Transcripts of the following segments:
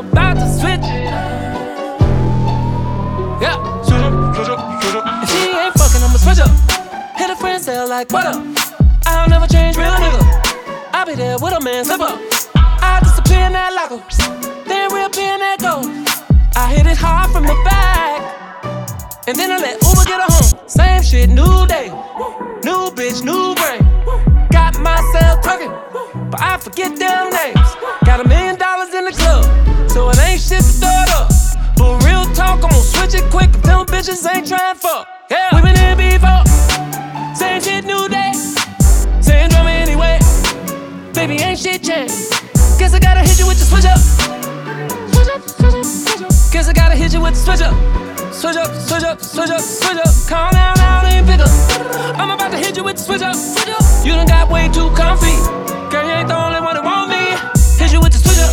about to switch. Yeah, Switch up, switch up, switch up. If she ain't fucking, I'ma switch up. Hit a friend, cell like, what up? I'll never change, real nigga. I be there with a man, slip up. I disappear in that locker, then reappear in that ghost. I hit it hard from the back, and then I let Uber get her home. Same shit, new day, new bitch, new brain. Got myself twerking, but I forget them names. Bitches ain't trying fuck. Yeah, we been here before. Same shit, new day. Same drama anyway. Baby, ain't shit changed. Guess I gotta hit you with the switch up. Switch up, switch up, switch up. Guess I gotta hit you with the switch up. Switch up, switch up, switch up, switch up. Calm down, now ain't pick up. I'm about to hit you with the switch up. Switch up. You done got way too comfy. Girl, you ain't the only one that want me. Hit you with the switch up.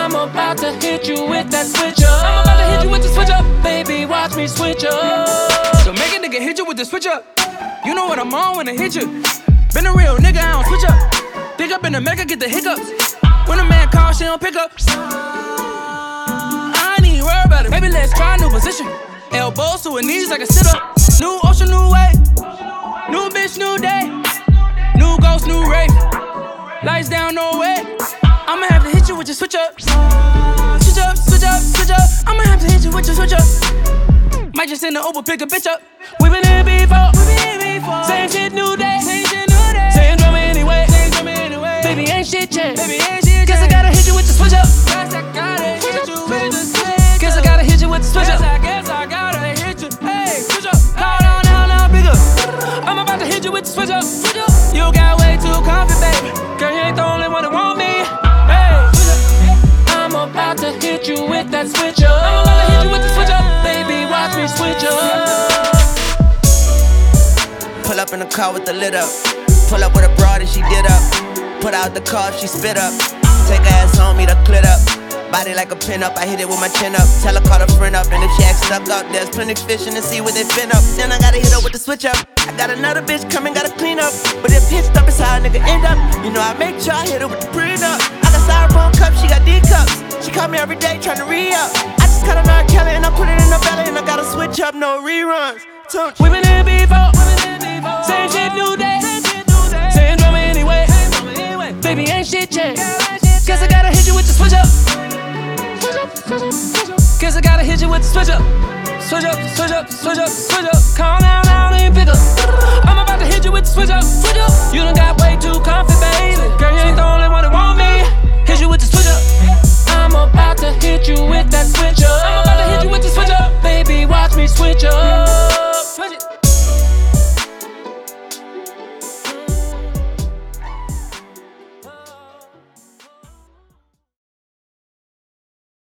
I'm about to hit you with that switch up. Me switch up. So make a nigga hit you with the switch up. You know what I'm on when I hit you. Been a real nigga, I don't switch up. Pick up in the Mecca, get the hiccups. When a man calls, she don't pick up. I ain't worried about it. Maybe let's try a new position. Elbows to her knees like a sit up. New ocean, new way. New bitch, new day. New ghost, new rave. Lights down, no way. I'ma have to hit you with your switch up. Switch up, switch up, switch up. I'ma have to hit you with your switch up. Just send the Uber, pick a bitch up. We been here before. We been here before. Same shit, new day. Same shit, new day. Same drama anyway. Same drama anyway. Baby, ain't shit changed. Baby, ain't shit Guess I gotta hit you with the switch up. Guess I gotta hit you with the switch Guess I gotta hit you with the switch Guess up. I guess I gotta hit you. Hey, switch up. Now, now, now, now, bigger. I'm about to hit you with the switch up. Switch up. You got way too comfy, baby. Girl, you ain't the only one that want me. Hey, I'm about to hit you with that switch up. up in the car with the lid up. Pull up with a broad and she did up. Put out the car, she spit up. Take her ass home, me to clit up. Body like a pin up, I hit it with my chin up. Tell her call a friend up, and if she acts stuck up, there's plenty fish in the sea where they fin up. Then I gotta hit up with the switch up. I got another bitch coming, gotta clean up. But if hit up, it's how a nigga end up. You know I make sure I hit her with the prenup. I got styrofoam cups, she got D cups. She call me every day trying to re up. I just cut an R Kelly and I put it in the belly and I gotta switch up, no reruns. Women in B4 shit changed. Guess I gotta hit you with the switch up. Guess I gotta hit you with the switch up. Switch up, switch up, switch up, switch up. Calm